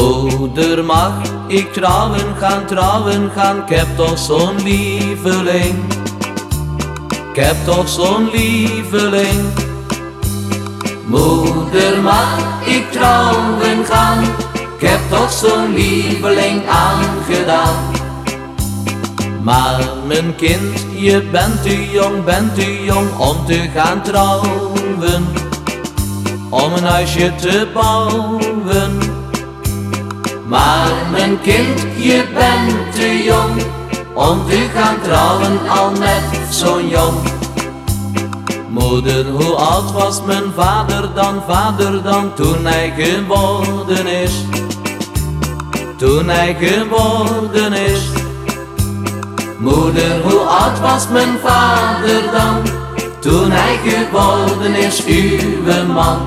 Moeder, mag ik trouwen gaan, trouwen gaan? Ik heb toch zo'n lieveling. Ik heb toch zo'n lieveling. Moeder, mag ik trouwen gaan? Ik heb toch zo'n lieveling aangedaan. Maar mijn kind, je bent te jong, bent te jong om te gaan trouwen. Om een huisje te bouwen. Maar mijn kind, je bent te jong om te gaan trouwen al met zo'n jong. Moeder, hoe oud was mijn vader dan, vader dan, toen hij geworden is? Toen hij geworden is. Moeder, hoe oud was mijn vader dan, toen hij geworden is, uw man?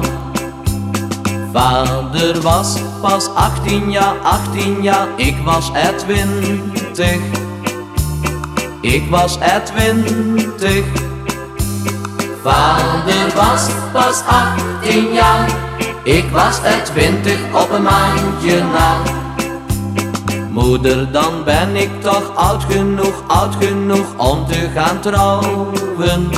Vader was pas 18 jaar, 18 jaar, ik was er 20. Ik was er 20. Vader was pas 18 jaar, ik was er 20 op een maandje na. Moeder, dan ben ik toch oud genoeg, oud genoeg om te gaan trouwen.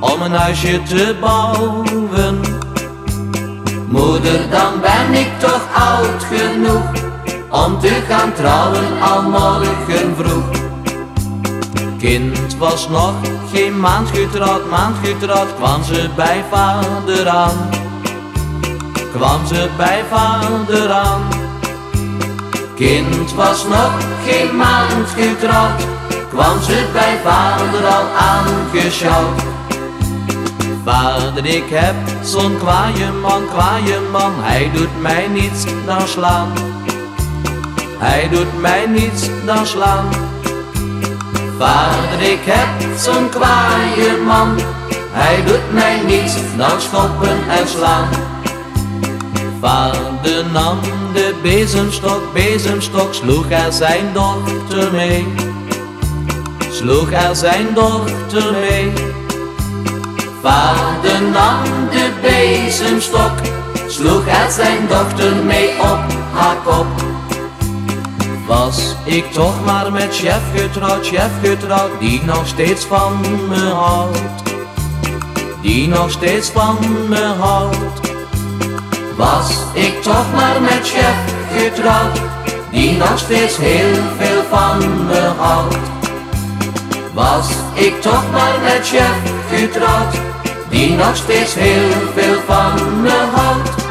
Om een huisje te bouwen. Moeder, dan ben ik toch oud genoeg om te gaan trouwen al morgen vroeg. Kind was nog geen maand getrouwd, maand getrouwd, kwam ze bij vader aan. Kwam ze bij vader aan. Kind was nog geen maand getrouwd, kwam ze bij vader al aangeschouwd. Vader, ik heb zo'n kwaaie man, kwaaie man, hij doet mij niets dan slaan. Hij doet mij niets dan slaan. Vader, ik heb zo'n kwaaie man, hij doet mij niets dan schoppen en slaan. Vader nam de bezemstok, bezemstok, sloeg er zijn dochter mee. Sloeg er zijn dochter mee. Vader nam de bezemstok, sloeg er zijn dochter mee op haar kop. Was ik toch maar met chef getrouwd, chef getrouwd, die nog steeds van me houdt. Die nog steeds van me houdt. Was ik toch maar met chef getrouwd, die nog steeds heel veel van me houdt. Was ik toch maar met chef getrouwd, die nog steeds heel veel van me houdt.